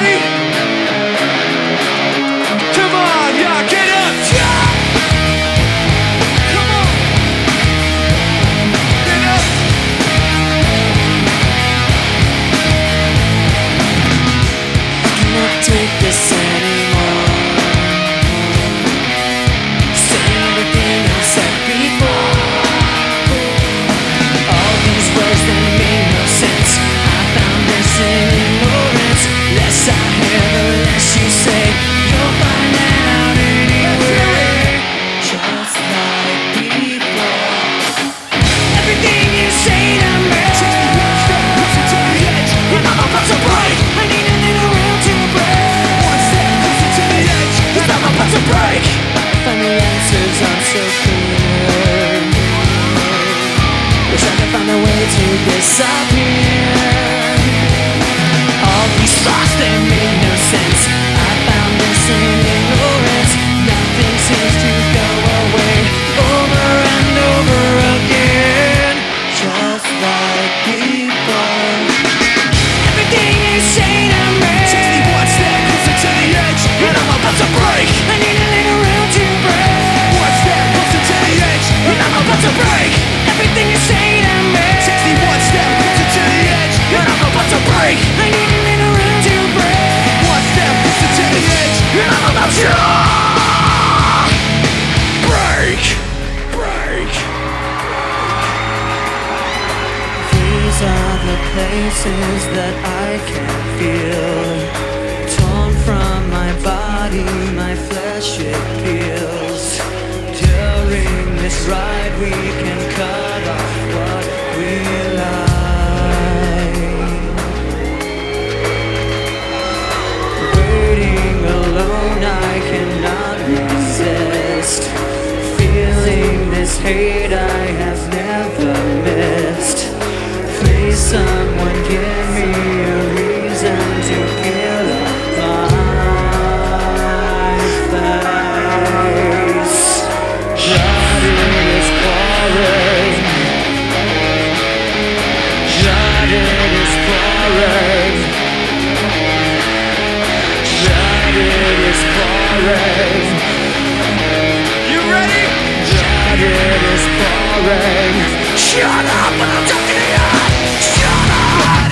ready? so wish I could find a way to disappear. Are the places that I can feel. Torn from my body, my flesh it peels During this ride we can cut off what we like. Waiting alone I cannot resist. Feeling this hate I have it is You ready? It is Shut up, I'm talking to you Shut up!